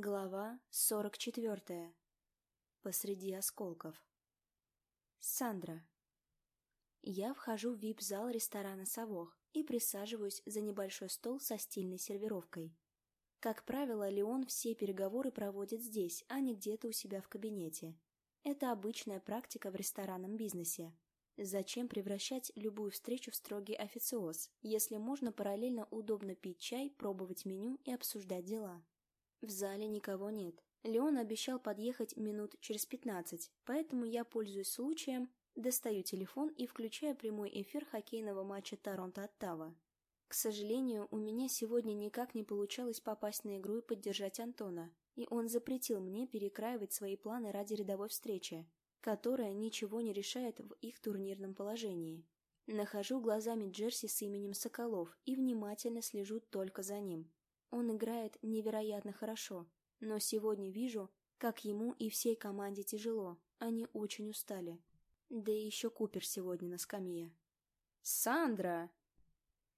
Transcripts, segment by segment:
Глава 44. Посреди осколков. Сандра. Я вхожу в вип-зал ресторана «Совох» и присаживаюсь за небольшой стол со стильной сервировкой. Как правило, Леон все переговоры проводит здесь, а не где-то у себя в кабинете. Это обычная практика в ресторанном бизнесе. Зачем превращать любую встречу в строгий официоз, если можно параллельно удобно пить чай, пробовать меню и обсуждать дела? В зале никого нет. Леон обещал подъехать минут через пятнадцать, поэтому я пользуюсь случаем, достаю телефон и включаю прямой эфир хоккейного матча Торонто-Оттава. К сожалению, у меня сегодня никак не получалось попасть на игру и поддержать Антона, и он запретил мне перекраивать свои планы ради рядовой встречи, которая ничего не решает в их турнирном положении. Нахожу глазами Джерси с именем Соколов и внимательно слежу только за ним. Он играет невероятно хорошо, но сегодня вижу, как ему и всей команде тяжело, они очень устали. Да и еще Купер сегодня на скамье. «Сандра!»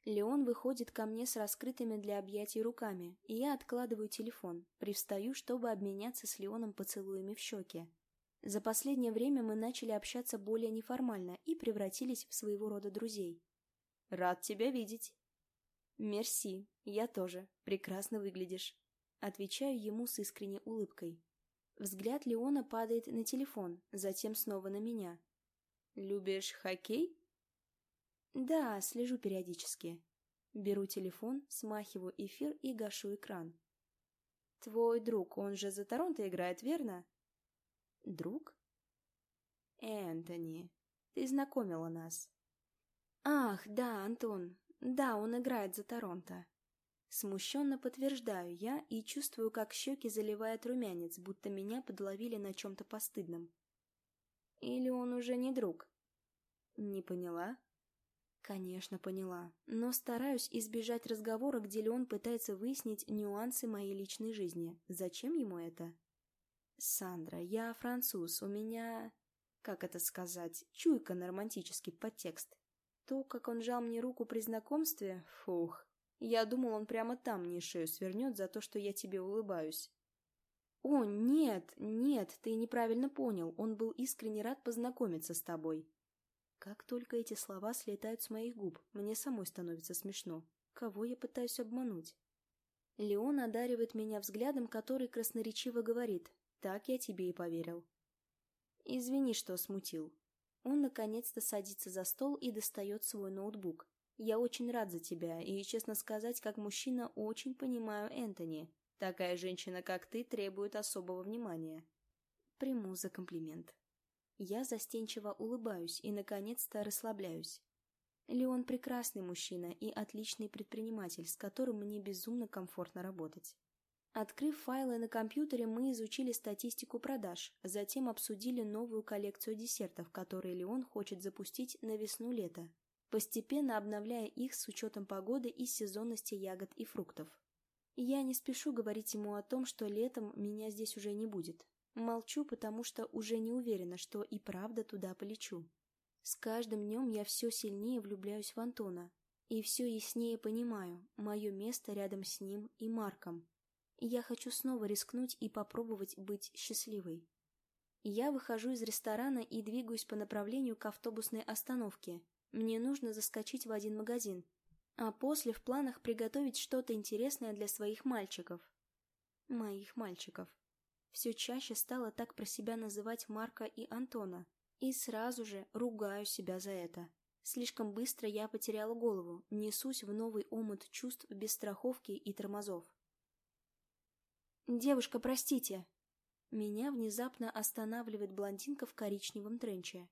Леон выходит ко мне с раскрытыми для объятий руками, и я откладываю телефон, привстаю, чтобы обменяться с Леоном поцелуями в щеки. За последнее время мы начали общаться более неформально и превратились в своего рода друзей. «Рад тебя видеть!» «Мерси, я тоже. Прекрасно выглядишь». Отвечаю ему с искренней улыбкой. Взгляд Леона падает на телефон, затем снова на меня. «Любишь хоккей?» «Да, слежу периодически». Беру телефон, смахиваю эфир и гашу экран. «Твой друг, он же за Торонто играет, верно?» «Друг?» «Энтони, ты знакомила нас». «Ах, да, Антон, да, он играет за Торонто. Смущенно подтверждаю я и чувствую, как щеки заливает румянец, будто меня подловили на чем-то постыдном. Или он уже не друг? Не поняла? Конечно, поняла, но стараюсь избежать разговора, где Леон пытается выяснить нюансы моей личной жизни. Зачем ему это? Сандра, я француз, у меня... Как это сказать? Чуйка на романтический подтекст. То, как он жал мне руку при знакомстве, фух. Я думал, он прямо там мне шею свернет за то, что я тебе улыбаюсь. О, нет, нет, ты неправильно понял. Он был искренне рад познакомиться с тобой. Как только эти слова слетают с моих губ, мне самой становится смешно. Кого я пытаюсь обмануть? Леон одаривает меня взглядом, который красноречиво говорит. Так я тебе и поверил. Извини, что смутил. Он наконец-то садится за стол и достает свой ноутбук. Я очень рад за тебя, и, честно сказать, как мужчина очень понимаю Энтони. Такая женщина, как ты, требует особого внимания. Приму за комплимент. Я застенчиво улыбаюсь и, наконец-то, расслабляюсь. Леон прекрасный мужчина и отличный предприниматель, с которым мне безумно комфортно работать. Открыв файлы на компьютере, мы изучили статистику продаж, затем обсудили новую коллекцию десертов, которые Леон хочет запустить на весну-лето, постепенно обновляя их с учетом погоды и сезонности ягод и фруктов. Я не спешу говорить ему о том, что летом меня здесь уже не будет. Молчу, потому что уже не уверена, что и правда туда полечу. С каждым днем я все сильнее влюбляюсь в Антона, и все яснее понимаю мое место рядом с ним и Марком. Я хочу снова рискнуть и попробовать быть счастливой. Я выхожу из ресторана и двигаюсь по направлению к автобусной остановке. Мне нужно заскочить в один магазин, а после в планах приготовить что-то интересное для своих мальчиков. Моих мальчиков. Все чаще стала так про себя называть Марка и Антона, и сразу же ругаю себя за это. Слишком быстро я потеряла голову, несусь в новый омут чувств без страховки и тормозов. «Девушка, простите!» Меня внезапно останавливает блондинка в коричневом тренче.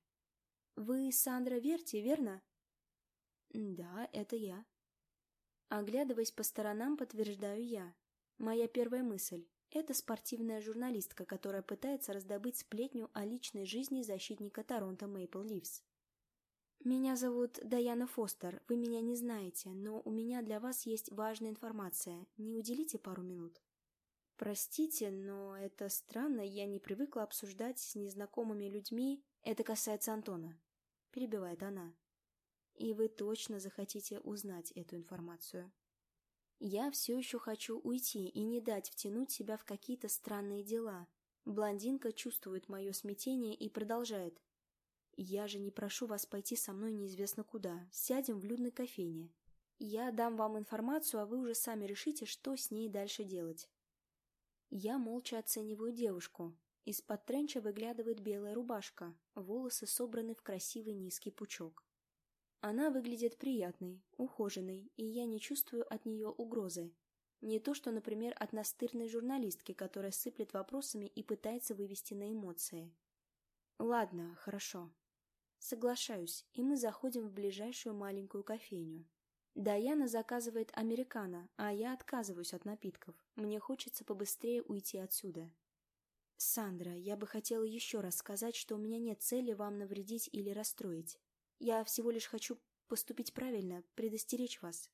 «Вы Сандра Верти, верно?» «Да, это я». Оглядываясь по сторонам, подтверждаю я. Моя первая мысль — это спортивная журналистка, которая пытается раздобыть сплетню о личной жизни защитника Торонто Мейпл Ливс. «Меня зовут Даяна Фостер, вы меня не знаете, но у меня для вас есть важная информация. Не уделите пару минут?» Простите, но это странно, я не привыкла обсуждать с незнакомыми людьми. Это касается Антона. Перебивает она. И вы точно захотите узнать эту информацию. Я все еще хочу уйти и не дать втянуть себя в какие-то странные дела. Блондинка чувствует мое смятение и продолжает. «Я же не прошу вас пойти со мной неизвестно куда. Сядем в людной кофейне. Я дам вам информацию, а вы уже сами решите, что с ней дальше делать». Я молча оцениваю девушку. Из-под тренча выглядывает белая рубашка, волосы собраны в красивый низкий пучок. Она выглядит приятной, ухоженной, и я не чувствую от нее угрозы. Не то, что, например, от настырной журналистки, которая сыплет вопросами и пытается вывести на эмоции. Ладно, хорошо. Соглашаюсь, и мы заходим в ближайшую маленькую кофейню. Даяна заказывает американо, а я отказываюсь от напитков. Мне хочется побыстрее уйти отсюда. Сандра, я бы хотела еще раз сказать, что у меня нет цели вам навредить или расстроить. Я всего лишь хочу поступить правильно, предостеречь вас.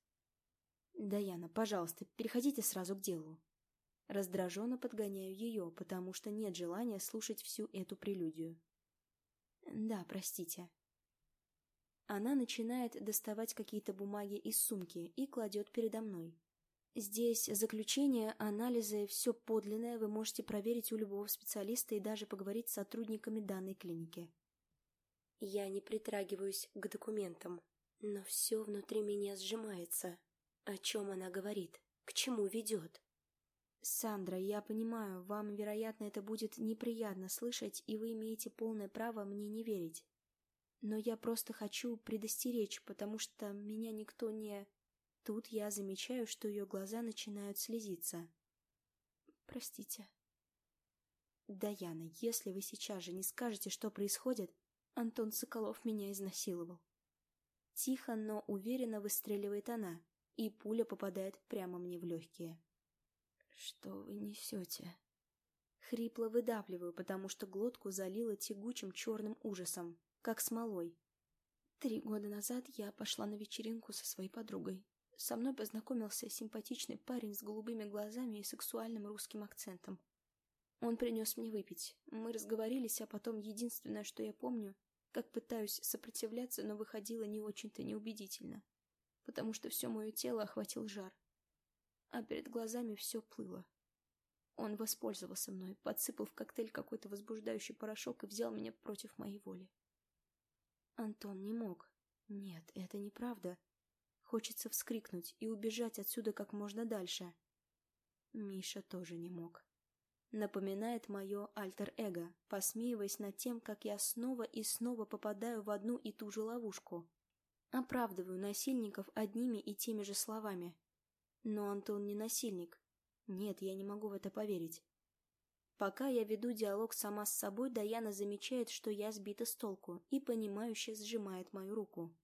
Даяна, пожалуйста, переходите сразу к делу. Раздраженно подгоняю ее, потому что нет желания слушать всю эту прелюдию. Да, простите. Она начинает доставать какие-то бумаги из сумки и кладет передо мной. Здесь заключение, анализы, все подлинное вы можете проверить у любого специалиста и даже поговорить с сотрудниками данной клиники. Я не притрагиваюсь к документам, но все внутри меня сжимается. О чем она говорит? К чему ведет? Сандра, я понимаю, вам, вероятно, это будет неприятно слышать, и вы имеете полное право мне не верить. Но я просто хочу предостеречь, потому что меня никто не... Тут я замечаю, что ее глаза начинают слезиться. Простите. Даяна, если вы сейчас же не скажете, что происходит, Антон Соколов меня изнасиловал. Тихо, но уверенно выстреливает она, и пуля попадает прямо мне в легкие. «Что вы несете?» Хрипло выдавливаю, потому что глотку залило тягучим черным ужасом, как смолой. Три года назад я пошла на вечеринку со своей подругой. Со мной познакомился симпатичный парень с голубыми глазами и сексуальным русским акцентом. Он принес мне выпить. Мы разговорились, а потом единственное, что я помню, как пытаюсь сопротивляться, но выходило не очень-то неубедительно, потому что все мое тело охватил жар, а перед глазами все плыло. Он воспользовался мной, подсыпал в коктейль какой-то возбуждающий порошок и взял меня против моей воли. Антон не мог. Нет, это неправда. Хочется вскрикнуть и убежать отсюда как можно дальше. Миша тоже не мог напоминает мое альтер-эго, посмеиваясь над тем, как я снова и снова попадаю в одну и ту же ловушку. Оправдываю насильников одними и теми же словами. Но Антон не насильник. Нет, я не могу в это поверить. Пока я веду диалог сама с собой, Даяна замечает, что я сбита с толку и понимающе сжимает мою руку.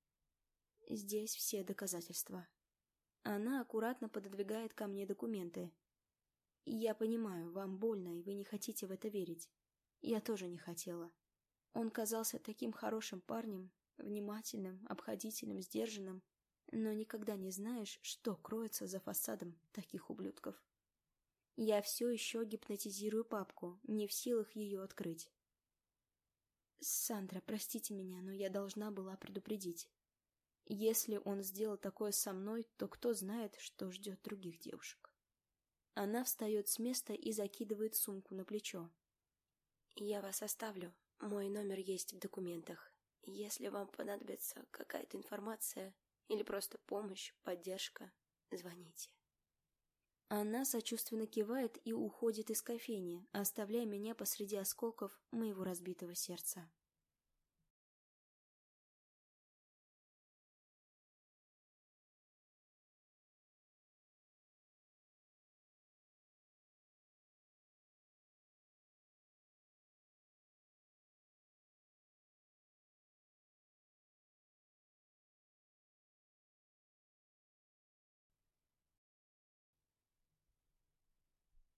Здесь все доказательства. Она аккуратно пододвигает ко мне документы, я понимаю, вам больно, и вы не хотите в это верить. Я тоже не хотела. Он казался таким хорошим парнем, внимательным, обходительным, сдержанным, но никогда не знаешь, что кроется за фасадом таких ублюдков. Я все еще гипнотизирую папку, не в силах ее открыть. «Сандра, простите меня, но я должна была предупредить. Если он сделал такое со мной, то кто знает, что ждет других девушек». Она встает с места и закидывает сумку на плечо. «Я вас оставлю. Мой номер есть в документах. Если вам понадобится какая-то информация или просто помощь, поддержка, звоните». Она сочувственно кивает и уходит из кофейни, оставляя меня посреди осколков моего разбитого сердца.